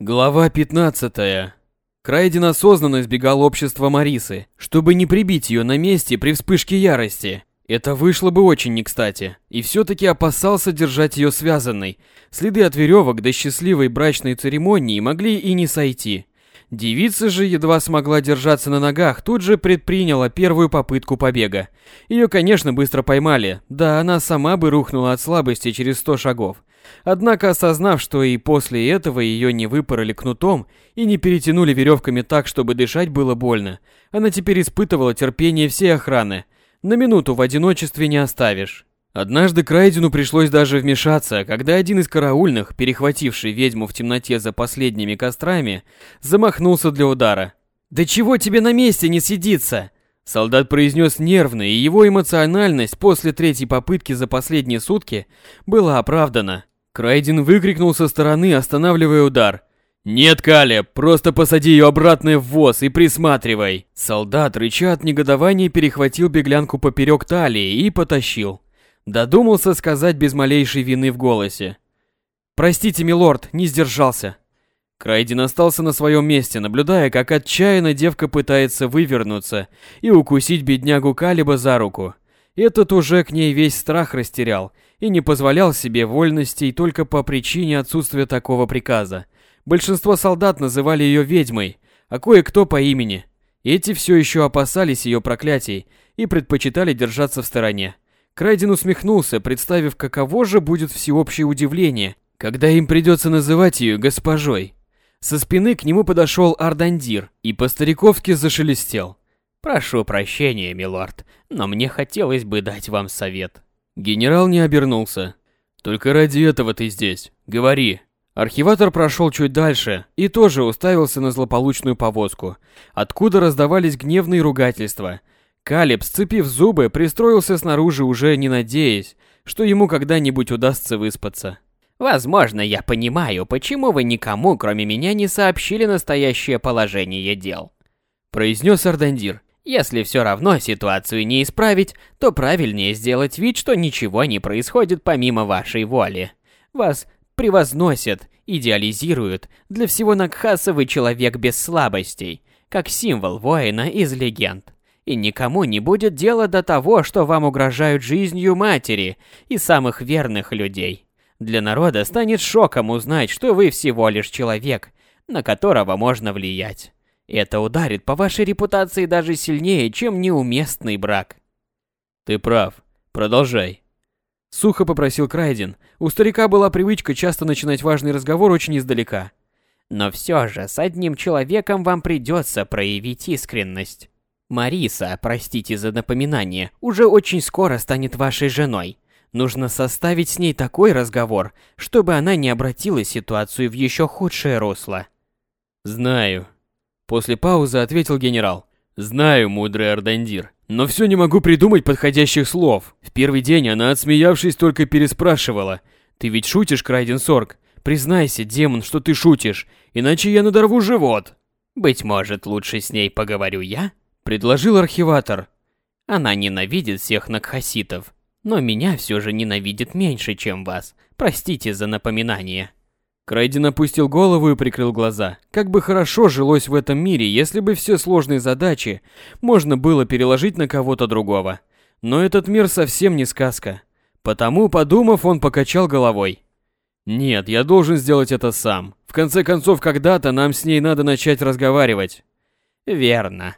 Глава 15. Крайден осознанно избегал общества Марисы, чтобы не прибить ее на месте при вспышке ярости. Это вышло бы очень не кстати, и все-таки опасался держать ее связанной. Следы от веревок до счастливой брачной церемонии могли и не сойти. Девица же едва смогла держаться на ногах, тут же предприняла первую попытку побега. Ее, конечно, быстро поймали, да она сама бы рухнула от слабости через сто шагов. Однако, осознав, что и после этого ее не выпороли кнутом и не перетянули веревками так, чтобы дышать было больно, она теперь испытывала терпение всей охраны. На минуту в одиночестве не оставишь. Однажды Крайдену пришлось даже вмешаться, когда один из караульных, перехвативший ведьму в темноте за последними кострами, замахнулся для удара. «Да чего тебе на месте не сидится?» Солдат произнес нервно, и его эмоциональность после третьей попытки за последние сутки была оправдана. Крайден выкрикнул со стороны, останавливая удар. «Нет, Каля, просто посади ее обратно в воз и присматривай!» Солдат, рыча от негодования, перехватил беглянку поперек талии и потащил. Додумался сказать без малейшей вины в голосе. «Простите, милорд, не сдержался». Крайден остался на своем месте, наблюдая, как отчаянно девка пытается вывернуться и укусить беднягу Калиба за руку. Этот уже к ней весь страх растерял и не позволял себе вольностей только по причине отсутствия такого приказа. Большинство солдат называли ее ведьмой, а кое-кто по имени. Эти все еще опасались ее проклятий и предпочитали держаться в стороне. Крайден усмехнулся, представив, каково же будет всеобщее удивление, когда им придется называть ее госпожой. Со спины к нему подошел Ардандир и по-стариковски зашелестел. «Прошу прощения, милорд, но мне хотелось бы дать вам совет». Генерал не обернулся. «Только ради этого ты здесь. Говори». Архиватор прошел чуть дальше и тоже уставился на злополучную повозку, откуда раздавались гневные ругательства – Калиб, сцепив зубы, пристроился снаружи уже не надеясь, что ему когда-нибудь удастся выспаться. Возможно, я понимаю, почему вы никому, кроме меня, не сообщили настоящее положение дел. Произнес Ардандир. Если все равно ситуацию не исправить, то правильнее сделать вид, что ничего не происходит помимо вашей воли. Вас превозносят, идеализируют, для всего Накхаса вы человек без слабостей, как символ воина из легенд и никому не будет дела до того, что вам угрожают жизнью матери и самых верных людей. Для народа станет шоком узнать, что вы всего лишь человек, на которого можно влиять. Это ударит по вашей репутации даже сильнее, чем неуместный брак. Ты прав. Продолжай. Сухо попросил Крайден. У старика была привычка часто начинать важный разговор очень издалека. Но все же с одним человеком вам придется проявить искренность. Мариса, простите за напоминание, уже очень скоро станет вашей женой. Нужно составить с ней такой разговор, чтобы она не обратила ситуацию в еще худшее русло. Знаю. После паузы ответил генерал. Знаю, мудрый Ардандир. Но все не могу придумать подходящих слов. В первый день она, отсмеявшись, только переспрашивала. Ты ведь шутишь, Крайден Сорг? Признайся, демон, что ты шутишь, иначе я надорву живот. Быть может, лучше с ней поговорю я? предложил архиватор. Она ненавидит всех накхаситов, но меня все же ненавидит меньше, чем вас. Простите за напоминание. Крайден опустил голову и прикрыл глаза. Как бы хорошо жилось в этом мире, если бы все сложные задачи можно было переложить на кого-то другого. Но этот мир совсем не сказка. Потому, подумав, он покачал головой. Нет, я должен сделать это сам. В конце концов, когда-то нам с ней надо начать разговаривать. Верно.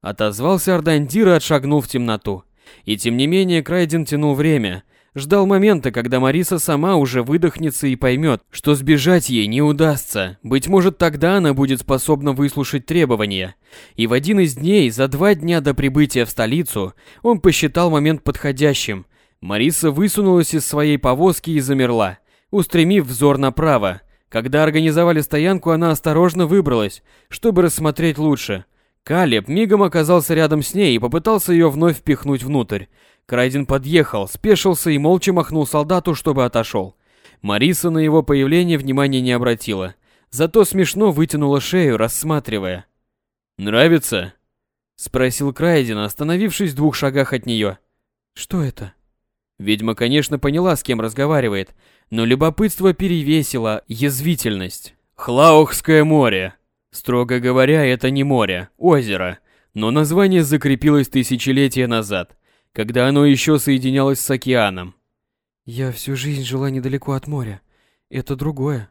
Отозвался Ардандир и отшагнул в темноту. И тем не менее Крайден тянул время, ждал момента, когда Мариса сама уже выдохнется и поймет, что сбежать ей не удастся. Быть может, тогда она будет способна выслушать требования. И в один из дней, за два дня до прибытия в столицу, он посчитал момент подходящим. Мариса высунулась из своей повозки и замерла, устремив взор направо. Когда организовали стоянку, она осторожно выбралась, чтобы рассмотреть лучше – Калеб мигом оказался рядом с ней и попытался ее вновь впихнуть внутрь. Крайден подъехал, спешился и молча махнул солдату, чтобы отошел. Мариса на его появление внимания не обратила, зато смешно вытянула шею, рассматривая. «Нравится?» — спросил Крайден, остановившись в двух шагах от нее. «Что это?» Ведьма, конечно, поняла, с кем разговаривает, но любопытство перевесило язвительность. Хлаухское море. Строго говоря, это не море, озеро, но название закрепилось тысячелетия назад, когда оно еще соединялось с океаном. Я всю жизнь жила недалеко от моря. Это другое.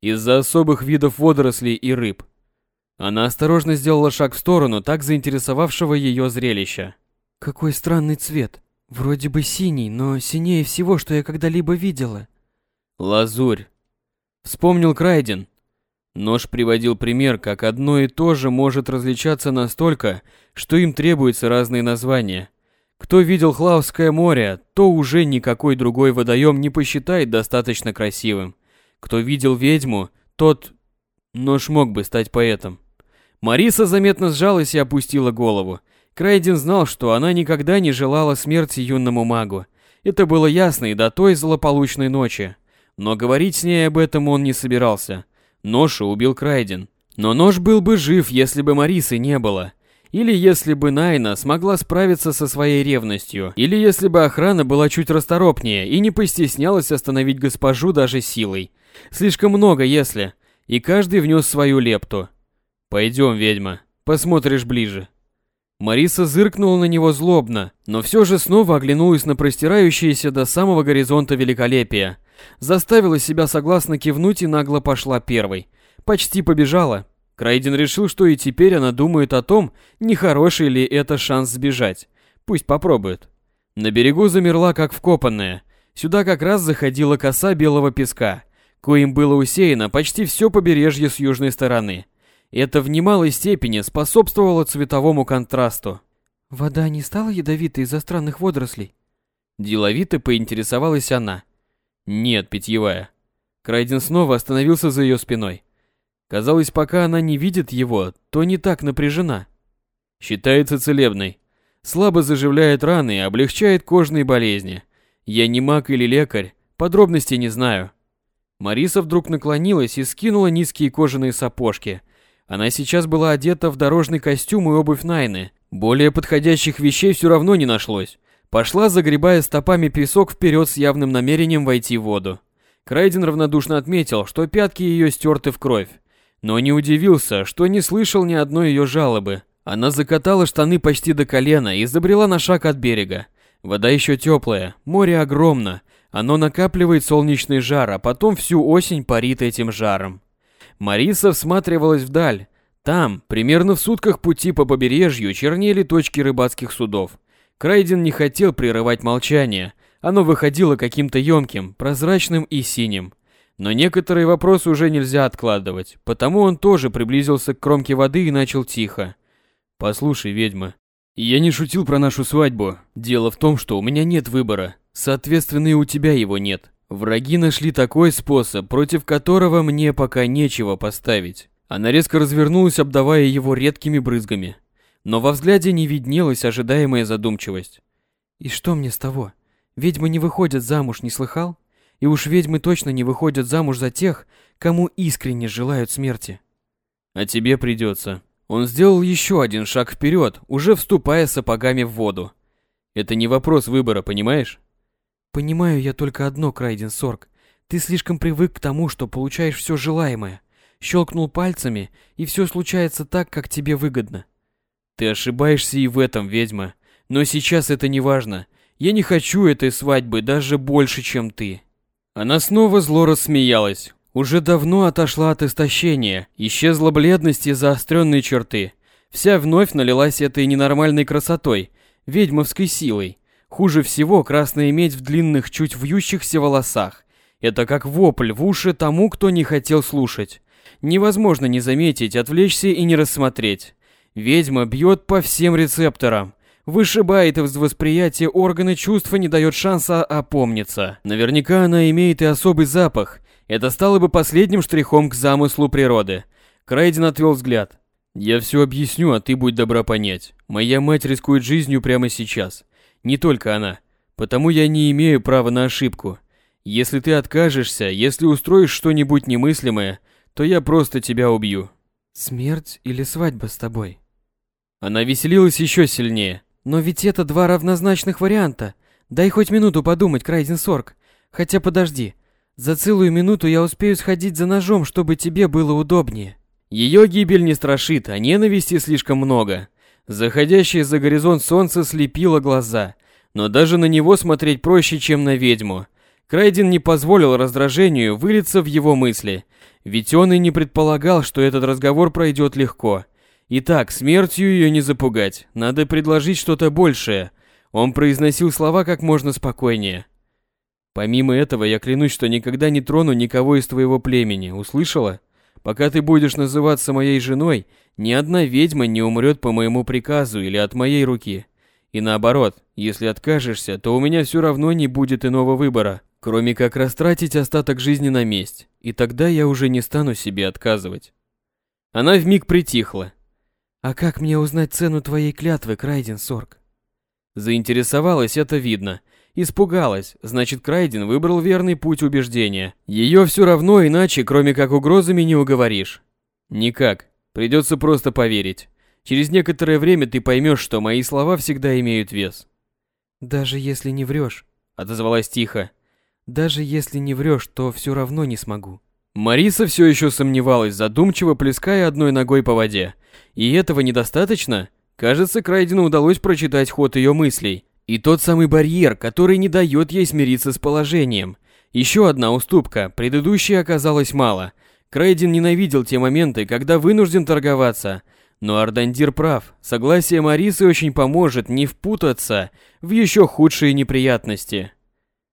Из-за особых видов водорослей и рыб. Она осторожно сделала шаг в сторону так заинтересовавшего ее зрелища. Какой странный цвет. Вроде бы синий, но синее всего, что я когда-либо видела. Лазурь. Вспомнил Крайден. Нож приводил пример, как одно и то же может различаться настолько, что им требуются разные названия. Кто видел Хлаусское море, то уже никакой другой водоем не посчитает достаточно красивым. Кто видел ведьму, тот... Нож мог бы стать поэтом. Мариса заметно сжалась и опустила голову. Крайден знал, что она никогда не желала смерти юному магу. Это было ясно и до той злополучной ночи. Но говорить с ней об этом он не собирался. Ноша убил Крайден. Но нож был бы жив, если бы Марисы не было. Или если бы Найна смогла справиться со своей ревностью. Или если бы охрана была чуть расторопнее и не постеснялась остановить госпожу даже силой. Слишком много если. И каждый внес свою лепту. «Пойдем, ведьма, посмотришь ближе». Мариса зыркнула на него злобно, но все же снова оглянулась на простирающееся до самого горизонта великолепие. Заставила себя согласно кивнуть и нагло пошла первой. Почти побежала. Крайден решил, что и теперь она думает о том, нехороший ли это шанс сбежать. Пусть попробует. На берегу замерла, как вкопанная. Сюда как раз заходила коса белого песка, коим было усеяно почти все побережье с южной стороны. Это в немалой степени способствовало цветовому контрасту. Вода не стала ядовитой из-за странных водорослей? Деловито поинтересовалась она. Нет, питьевая. Крайден снова остановился за ее спиной. Казалось, пока она не видит его, то не так напряжена. Считается целебной. Слабо заживляет раны и облегчает кожные болезни. Я не маг или лекарь, подробностей не знаю. Мариса вдруг наклонилась и скинула низкие кожаные сапожки – она сейчас была одета в дорожный костюм и обувь Найны. Более подходящих вещей все равно не нашлось. Пошла, загребая стопами песок вперед с явным намерением войти в воду. Крайден равнодушно отметил, что пятки ее стерты в кровь. Но не удивился, что не слышал ни одной ее жалобы. Она закатала штаны почти до колена и забрела на шаг от берега. Вода еще теплая, море огромно. Оно накапливает солнечный жар, а потом всю осень парит этим жаром. Мариса всматривалась вдаль. Там, примерно в сутках пути по побережью, чернели точки рыбацких судов. Крайден не хотел прерывать молчание. Оно выходило каким-то емким, прозрачным и синим. Но некоторые вопросы уже нельзя откладывать, потому он тоже приблизился к кромке воды и начал тихо. «Послушай, ведьма, я не шутил про нашу свадьбу. Дело в том, что у меня нет выбора. Соответственно, и у тебя его нет. Враги нашли такой способ, против которого мне пока нечего поставить. Она резко развернулась, обдавая его редкими брызгами. Но во взгляде не виднелась ожидаемая задумчивость. «И что мне с того? Ведьмы не выходят замуж, не слыхал? И уж ведьмы точно не выходят замуж за тех, кому искренне желают смерти». «А тебе придется». Он сделал еще один шаг вперед, уже вступая сапогами в воду. Это не вопрос выбора, понимаешь? Понимаю я только одно, Крайден Сорг. Ты слишком привык к тому, что получаешь все желаемое. Щелкнул пальцами, и все случается так, как тебе выгодно. Ты ошибаешься и в этом, ведьма. Но сейчас это не важно. Я не хочу этой свадьбы даже больше, чем ты. Она снова зло рассмеялась. Уже давно отошла от истощения, исчезла бледность и заостренные черты. Вся вновь налилась этой ненормальной красотой, ведьмовской силой. Хуже всего красная медь в длинных, чуть вьющихся волосах. Это как вопль в уши тому, кто не хотел слушать. Невозможно не заметить, отвлечься и не рассмотреть. Ведьма бьет по всем рецепторам. Вышибает из восприятия органы чувств и не дает шанса опомниться. Наверняка она имеет и особый запах. Это стало бы последним штрихом к замыслу природы. Крайден отвел взгляд. «Я все объясню, а ты будь добра понять. Моя мать рискует жизнью прямо сейчас. Не только она. Потому я не имею права на ошибку. Если ты откажешься, если устроишь что-нибудь немыслимое, то я просто тебя убью. Смерть или свадьба с тобой? Она веселилась еще сильнее. Но ведь это два равнозначных варианта. Дай хоть минуту подумать, Крайден Сорг. Хотя подожди. За целую минуту я успею сходить за ножом, чтобы тебе было удобнее. Ее гибель не страшит, а ненависти слишком много. Заходящее за горизонт солнце слепило глаза, но даже на него смотреть проще, чем на ведьму. Крайден не позволил раздражению вылиться в его мысли, ведь он и не предполагал, что этот разговор пройдет легко. Итак, смертью ее не запугать, надо предложить что-то большее. Он произносил слова как можно спокойнее. Помимо этого, я клянусь, что никогда не трону никого из твоего племени, услышала? Пока ты будешь называться моей женой, ни одна ведьма не умрет по моему приказу или от моей руки. И наоборот, если откажешься, то у меня все равно не будет иного выбора, кроме как растратить остаток жизни на месть, и тогда я уже не стану себе отказывать. Она вмиг притихла. А как мне узнать цену твоей клятвы, Крайден Сорг? Заинтересовалась, это видно. Испугалась, значит, Крайден выбрал верный путь убеждения. Ее все равно иначе, кроме как угрозами, не уговоришь. Никак, придется просто поверить. Через некоторое время ты поймешь, что мои слова всегда имеют вес. Даже если не врешь, отозвалась тихо. Даже если не врешь, то все равно не смогу. Мариса все еще сомневалась, задумчиво плеская одной ногой по воде. И этого недостаточно? Кажется, Крайдену удалось прочитать ход ее мыслей. И тот самый барьер, который не дает ей смириться с положением. Еще одна уступка, предыдущей оказалось мало. Крайден ненавидел те моменты, когда вынужден торговаться – но Ардандир прав, согласие Марисы очень поможет не впутаться в еще худшие неприятности.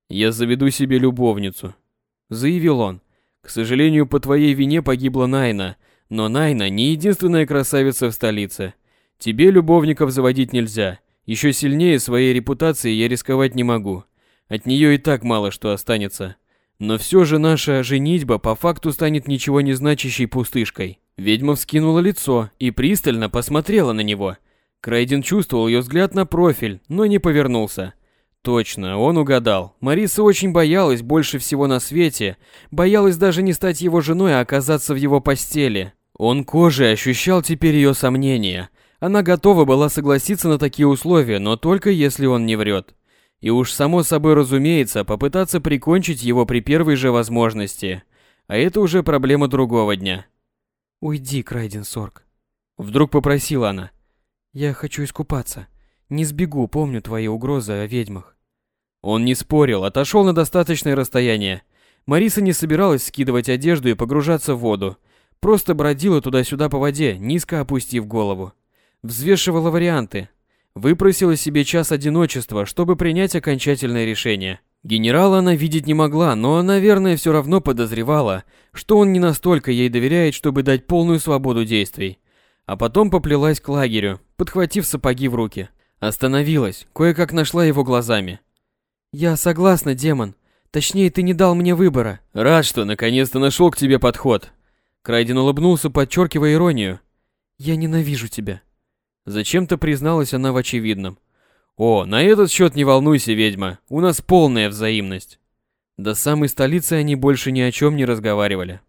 «Я заведу себе любовницу», — заявил он. «К сожалению, по твоей вине погибла Найна, но Найна не единственная красавица в столице. Тебе любовников заводить нельзя, еще сильнее своей репутацией я рисковать не могу. От нее и так мало что останется. Но все же наша женитьба по факту станет ничего не значащей пустышкой. Ведьма вскинула лицо и пристально посмотрела на него. Крейден чувствовал ее взгляд на профиль, но не повернулся. Точно, он угадал. Мариса очень боялась больше всего на свете, боялась даже не стать его женой, а оказаться в его постели. Он кожей ощущал теперь ее сомнения. Она готова была согласиться на такие условия, но только если он не врет. И уж само собой разумеется, попытаться прикончить его при первой же возможности. А это уже проблема другого дня. «Уйди, Крайден Сорг», — вдруг попросила она. «Я хочу искупаться. Не сбегу, помню твои угрозы о ведьмах». Он не спорил, отошел на достаточное расстояние. Мариса не собиралась скидывать одежду и погружаться в воду. Просто бродила туда-сюда по воде, низко опустив голову. Взвешивала варианты. Выпросила себе час одиночества, чтобы принять окончательное решение. Генерала она видеть не могла, но, наверное, все равно подозревала, что он не настолько ей доверяет, чтобы дать полную свободу действий. А потом поплелась к лагерю, подхватив сапоги в руки. Остановилась, кое-как нашла его глазами. «Я согласна, демон. Точнее, ты не дал мне выбора». «Рад, что наконец-то нашел к тебе подход». Крайден улыбнулся, подчеркивая иронию. «Я ненавижу тебя». Зачем-то призналась она в очевидном. О, на этот счет не волнуйся, ведьма, у нас полная взаимность. До самой столицы они больше ни о чем не разговаривали.